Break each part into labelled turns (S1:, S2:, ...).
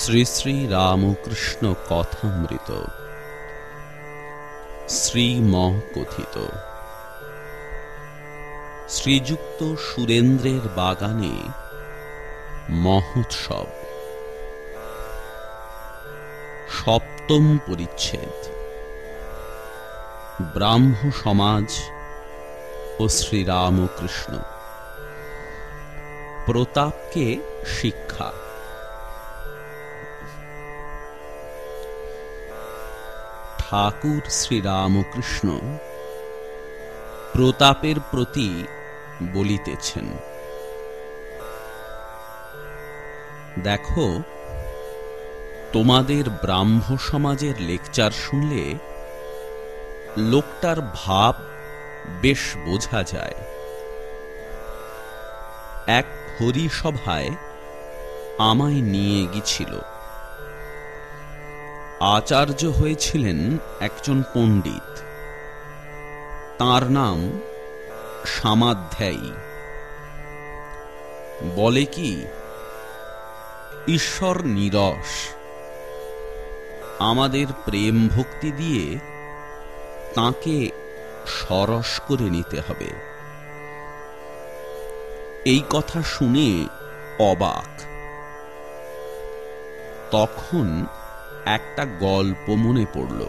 S1: শ্রী শ্রী রামকৃষ্ণ কথামৃত। শ্রীম কথিত শ্রীযুক্ত সুরেন্দ্রের বাগানে মহোৎসব। সপ্তম পরিচ্ছেদ। ব্রাহ্ম সমাজ ও শ্রীরামকৃষ্ণ। প্রতাপকে শিক্ষা। ঠাকুর শ্রীরামকৃষ্ণ। প্রতাপের প্রতি বলিতেছেন, দেখো, তোমাদের ব্রাহ্ম সমাজের লেকচার শুনলে লোকটার ভাব বেশ বোঝা যায়। এক হরিসভায় আমায় নিয়ে গিয়েছিল। আচার্য হয়েছিলেন একজন পণ্ডিত। তার নাম সামাধ্যায়ী। বলে কি, ঈশ্বর নিরস, আমাদের প্রেম ভক্তি দিয়ে তাকে সরস করে নিতে হবে। এই কথা শুনে অবাক। তখন একটা গল্প মনে পড়ল।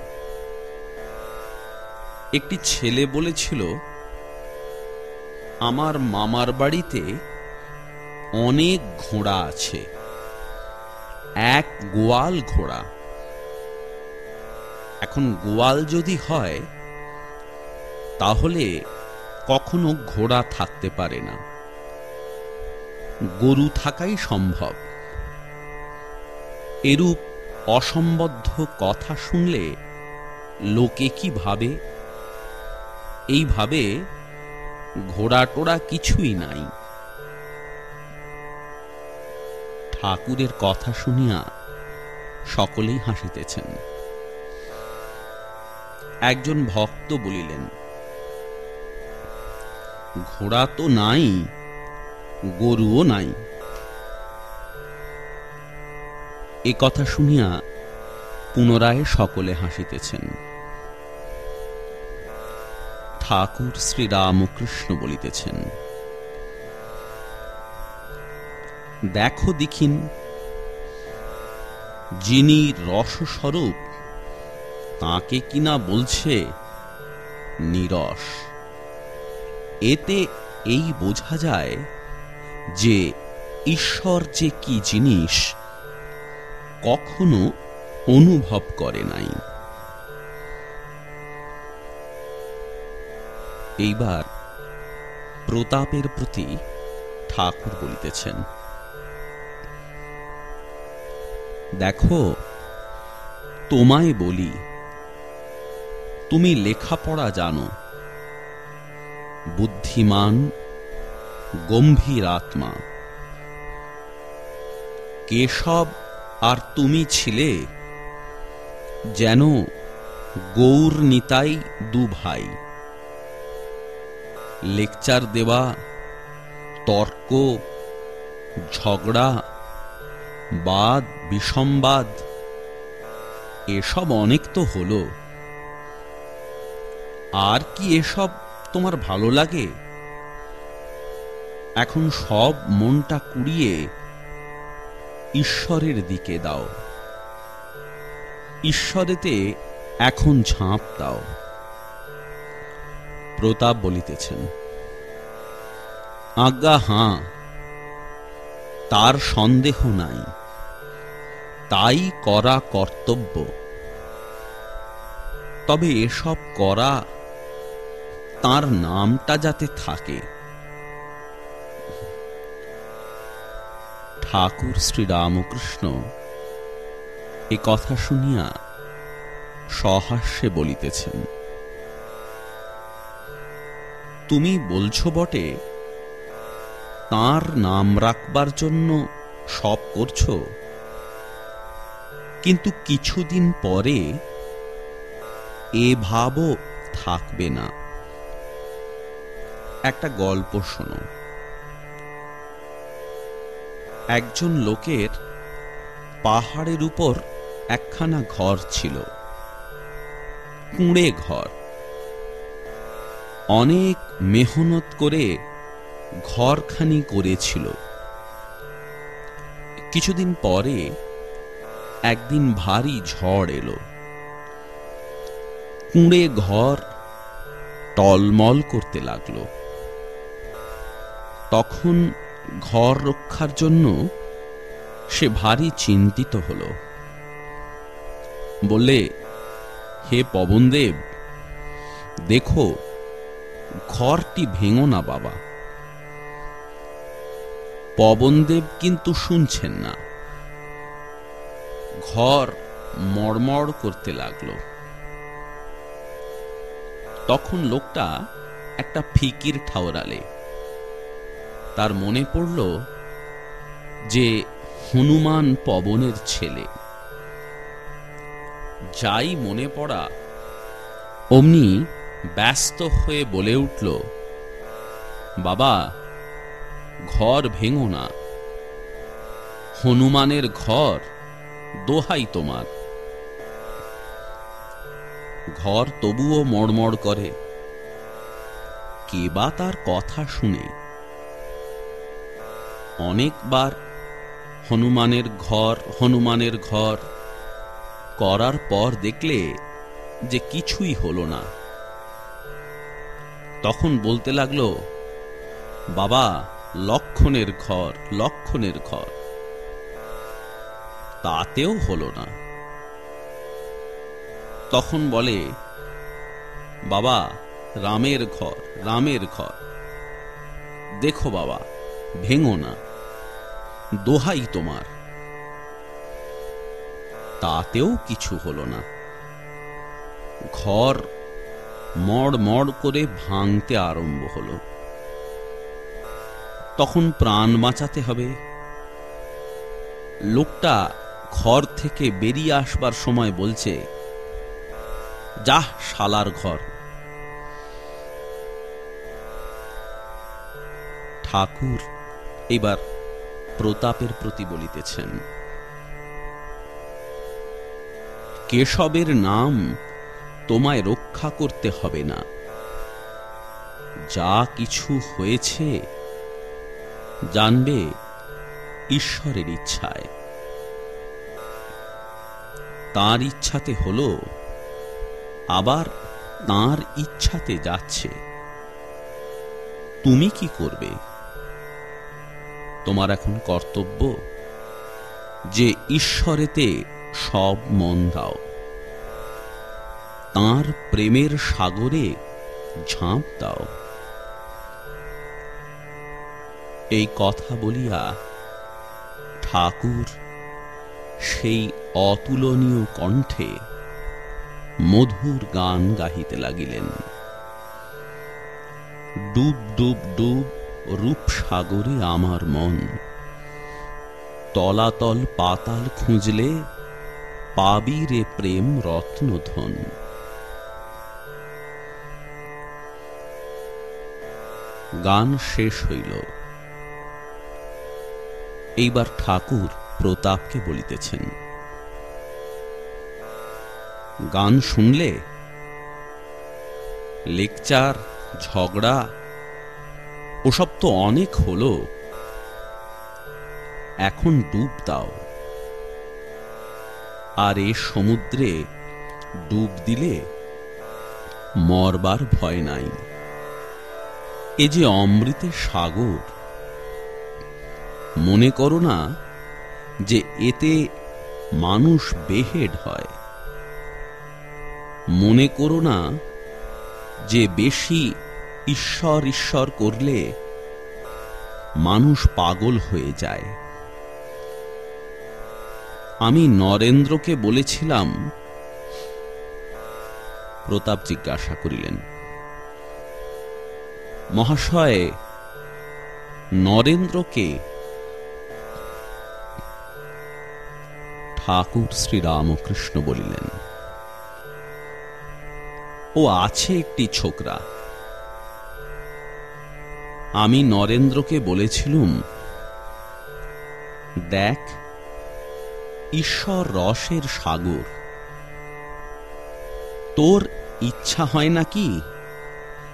S1: একটি ছেলে বলেছিল, আমার মামার বাড়িতে অনেক ঘোড়া আছে, এক গোয়াল ঘোড়া। এখন গোয়াল যদি হয়, তাহলে কখনো ঘোড়া থাকতে পারে না। গরু থাকাই সম্ভব। এরূপ অসম্বদ্ধ কথা শুনলে লোকে কি ভাবে? এইভাবে ঘোড়া টোড়া কিছুই নাই। ঠাকুরের কথা শুনিয়া সকলেই হাসিতেছেন। একজন ভক্ত বলিলেন, ঘোড়া তো নাই, গরুও নাই। এ কথা শুনিয়া পুনরায় সকলে হাসিতেছেন। ঠাকুর শ্রীরামকৃষ্ণ বলিতেছেন, দেখো দেখিন, যিনি রসস্বরূপ, তাকে কিনা বলছে নিরস। এতে এই বোঝা যায় যে ঈশ্বর যে কি জিনিস কখনো অনুভব করে নাই। এইবার প্রতাপের প্রতি ঠাকুর বলিতেছেন, দেখো, তোমায় বলি, তুমি লেখাপড়া জানো, বুদ্ধিমান, গম্ভীর আত্মা, কেশব আর তুমি ছিলে যেন গৌর নিতাই দু ভাই। লেকচার দেওয়া, তর্ক, ঝগড়া, বাদ বিসম্বাদ এসব অনেক তো হলো। আর কি এসব তোমার ভালো লাগে? এখন সব মনটা কুড়িয়ে ঈশ্বরের দিকে দাও। ঈশ্বরেতে এখন ঝাঁপ দাও। প্রতাপ বলিতেছেন, আজ্ঞা, হাঁ, তার সন্দেহ নাই। তাই করা কর্তব্য। তবে এসব করা তার নামটা যাতে থাকে। ঠাকুর শ্রীরামকৃষ্ণ, এ কথা শুনিয়া সহাস্যে বলিতেছেন, তুমি বলছো বটে, তার নাম রাখবার জন্য সব করছ, কিন্তু কিছুদিন পরে এ ভাবও থাকবে না। একটা গল্প শোনো। একজন লোকের পাহাড়ের উপর একখানা ঘর ছিল। কুঁড়ে ঘর। অনেক মেহনত করে ঘরখানি করেছিল। কিছুদিন পরে একদিন ভারী ঝড় এলো। কুঁড়ে ঘর টলমল করতে লাগল। তখন ঘর রক্ষার জন্য সে ভারী চিন্তিত হল। বললে, হে পবনদেব, দেখো, ঘরটি ভেঙো না বাবা। পবনদেব কিন্তু শুনছেন না। ঘর মড়মড় করতে লাগল। তখন লোকটা একটা ফিকির ঠাওরালে। তার মনে পড়ল যে হনুমান পবনের ছেলে। যাই মনে পড়া, অমনি ব্যস্ত হয়ে বলে উঠল, বাবা, ঘর ভেঙো না। হনুমানের ঘর দোহাই তোমার। ঘর তবুও মড়মড় করে। কে বা তার কথা শুনে অনেকবার হনুমানের ঘর হনুমানের ঘর করার পর দেখলে যে কিছুই হলো না। তখন বলতে লাগল, বাবা, লক্ষণের ঘর লক্ষণের ঘর। তাতেও হলো না। তখন বলে, বাবা, রামের ঘর রামের ঘর। দেখো বাবা, ভেঙো না। দোহাই তোমার। তাতেও কিছু হল না। ঘর মড় মড় করে ভাঙতে আরম্ভ হল। তখন প্রাণ বাঁচাতে হবে। লোকটা ঘর থেকে বেরিয়ে আসবার সময় বলছে, যাহ শালার ঘর। ঠাকুর এবার প্রতাপের প্রতি বলিতেছেন, কেশবের নাম তোমায় রক্ষা করতে হবে না। যা কিছু হয়েছে জানবে ঈশ্বরের ইচ্ছায়। তার ইচ্ছাতে হলো, আবার তার ইচ্ছাতে যাচ্ছে। তুমি কি করবে? তোমার এখন কর্তব্য? যে ঈশ্বরেতে সব মন দাও। তাঁর প্রেমের সাগরে ঝাঁপ দাও। এই কথা বলিয়া ঠাকুর সেই অতুলনীয় কণ্ঠে মধুর গান গাহিতে লাগিলেন। ডুব ডুব ডুব রূপসাগরে আমার মন। তলাতল পাতাল খুঁজলে পাবি রে প্রেম রত্নধন। গান শেষ হইল। এইবার ঠাকুর প্রতাপকে বলিতেছেন, গান শুনলে? লেকচার, ঝগড়া ওসব তো অনেক হলো। এখন ডুব দাও। আর এ সমুদ্রে ডুব দিলে মরবার ভয় নাই। এ যে অমৃতের সাগর, মনে করো না যে এতে মানুষ বেহেড হয়। মনে করো না যে বেশি ঈশ্বর ঈশ্বর করলে মানুষ পাগল হয়ে যায়। আমি নরেন্দ্রকে বলেছিলাম, প্রতাপ জিজ্ঞাসা করিলেন, মহাশয়, নরেন্দ্রকে ঠাকুর শ্রীরামকৃষ্ণ বলিলেন। ও আছে একটি ছোকরা। আমি নরেন্দ্রকে বলেছিলুম, দেখ, ঈশ্বর রসের সাগর। তোর ইচ্ছা হয় নাকি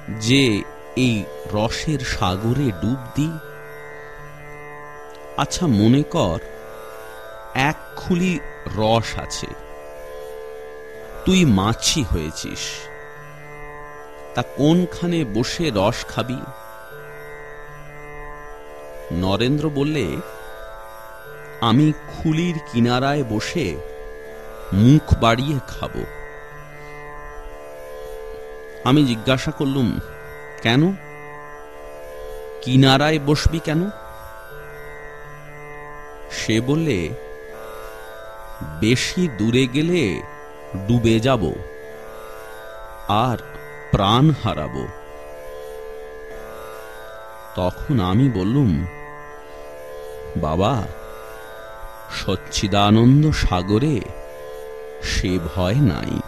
S1: যে এই রসের সাগরে ডুব দি? আচ্ছা মনে কর, এক খুলি রস আছে। তুই মাছি হয়েছিস। তা কোনখানে বসে রস খাবি? নরেন্দ্র বললে, আমি খুলির কিনারায় বসে মুখ বাড়িয়ে খাব। আমি জিজ্ঞাসা করলুম, কেন? কিনারায় বসবি কেন? সে বললে, বেশি দূরে গেলে ডুবে যাব আর প্রাণ হারাবো। তখন আমি বললুম বাবা, সচ্চিদানন্দ সাগরে সে ভয় নাই।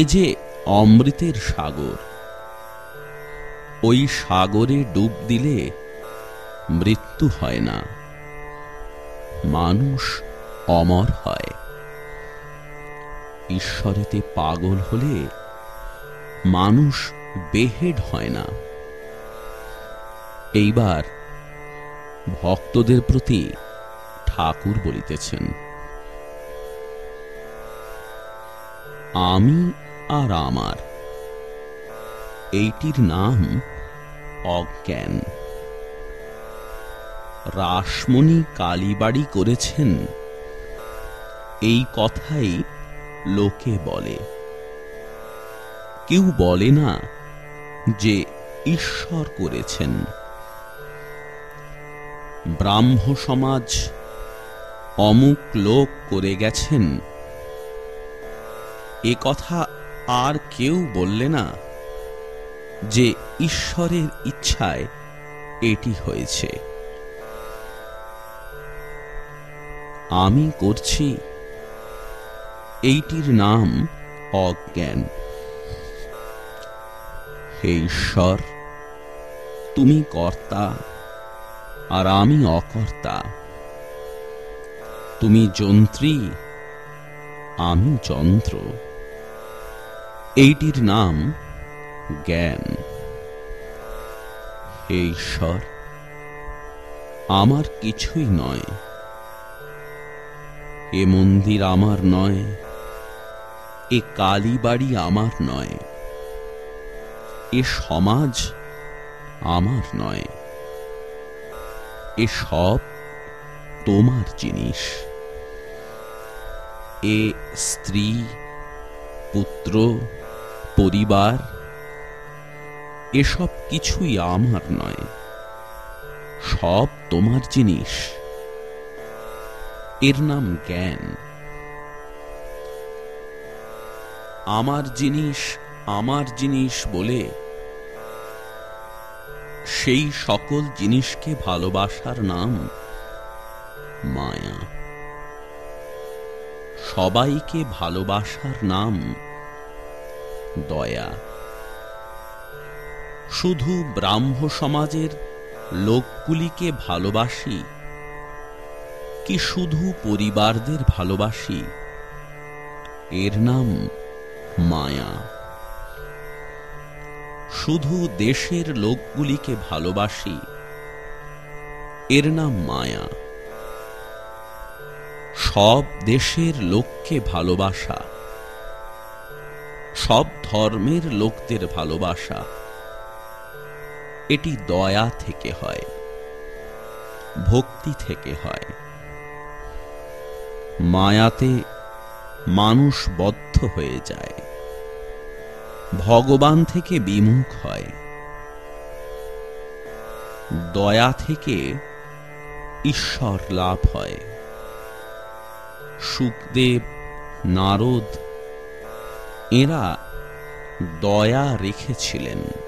S1: এ যে অমৃতের সাগর, ওই সাগরে ডুব দিলে মৃত্যু হয় না। মানুষ অমর হয়। ঈশ্বরেতে পাগল হলে মানুষ বেহেড হয় না। এইবার ভক্তদের প্রতি ঠাকুর বলিতেছেন, আমি আর আমার, এইটির নাম অজ্ঞান। রাসমণি কালীবাড়ি করেছেন, এই কথাই লোকে বলে। কেউ বলে না যে ঈশ্বর করেছেন। ব্রাহ্ম সমাজ অমুক লোক করে গেছেন। এ কথা আর কেউ বললে না যে ঈশ্বরের ইচ্ছায় এটি হয়েছে। আমি করছি। এইটির নাম অজ্ঞান। হে ঈশ্বর, তুমি কর্তা। আর আমি অকর্তা। তুমি যন্ত্রী, আমি যন্ত্র। এইটির নাম জ্ঞান। ঈশ্বর আমার কিছুই নয়। এ মন্দির আমার নয়, এ কালীবাড়ি আমার নয়, এ সমাজ আমার নয়। এ সব তোমার জিনিস। এ স্ত্রী, পুত্র, পরিবার, এসব কিছুই আমার নয়। সব তোমার জিনিস। এর নাম জ্ঞান। আমার জিনিস আমার জিনিস বলে সেই সকল জিনিসকে ভালোবাসার নাম মায়া। সবাইকে ভালোবাসার নাম দয়া। শুধু ব্রাহ্ম সমাজের লোকগুলিকে ভালোবাসি কি শুধু পরিবারদের ভালোবাসি? এর নাম মায়া। শুধু দেশের লোকগুলিকে ভালোবাসি। এর নাম মায়া। সব দেশের লোককে ভালোবাসা। সব ধর্মের লোকদের ভালোবাসা। এটি দয়া থেকে হয়। ভক্তি থেকে হয়। মায়াতে মানুষ বদ্ধ হয়ে যায়। ভগবান থেকে বিমুখ হয়। দয়া থেকে ঈশ্বর লাভ হয়। সুখদেব নারদ এরা দয়া রেখেছিলেন।